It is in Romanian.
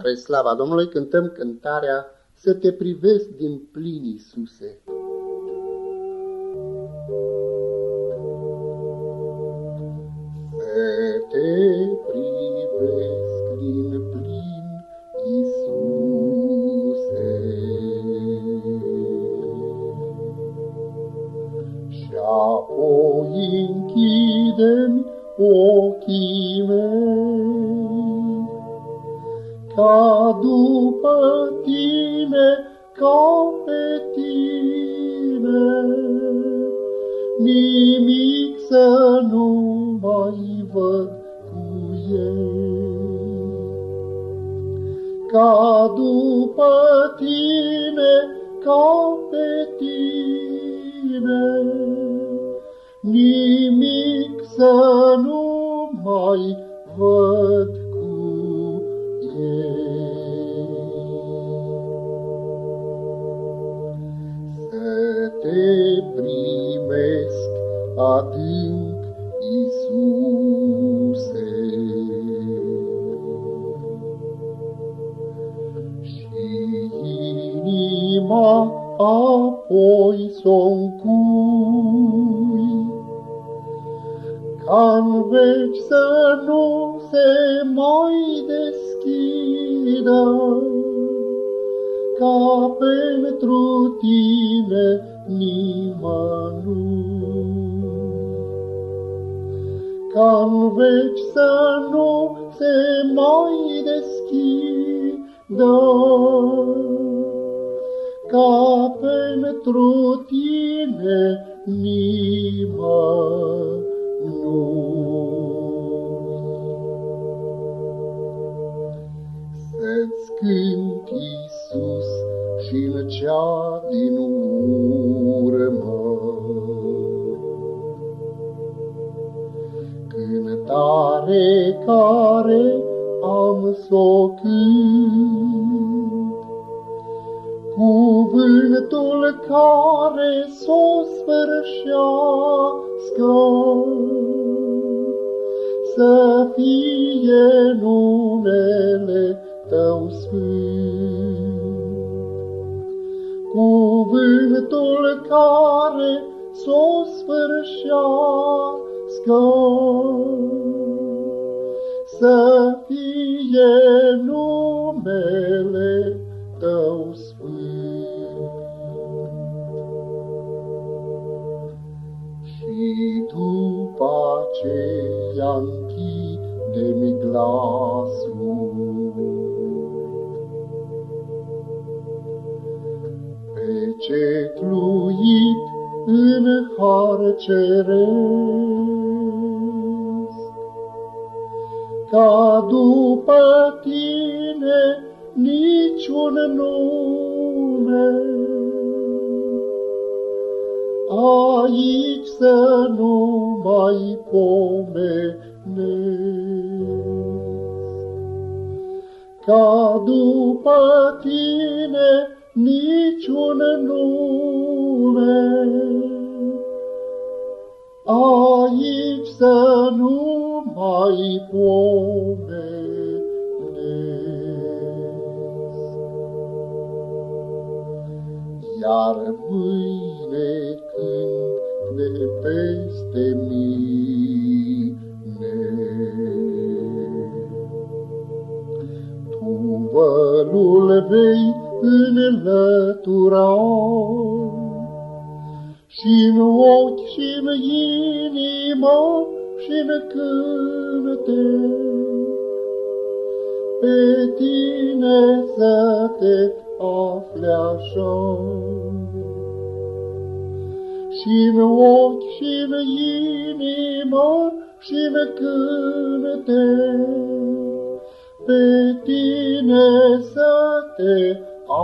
Spre slava Domnului cântăm cântarea Să te privesc din plin, Iisuse. Să te privesc din plin, Iisuse. Și apoi închide ochii ca după tine, ca pe tine. Nimic să nu mai văd cu ei. Ca după tine, ca pe tine, nimic să nu mai văd te primesc adânc, Iisuse. Și inima apoi s-o ca veci să nu se mai deschidă, ca pentru tine nimănui. Ca-n veci să nu se mai deschidă, ca pentru tine nimănui. Să-ți cânt, Iisus, și în cea din urmă. Cântare care am s-o cânt, cuvântul care s-o sfârșească, să fie numele Tău sfânt cuvântul care s-o sfârșească. Să fie numele Tău sfânt. Și după aceea închide-mi glasul, pecetluit în har ceresc. Ca după tine niciun nume, aici să nu mai pomenesc. Ca după tine niciun nume. Aici să nu mai pomenesc. Iar mâine când de peste mine, Tu vălul vei înlătura. și în ochi, și în inimă, și în cânte, pe tine să te afle așa. și în ochi, și în inimă, și în cânte, pe tine să te aflea și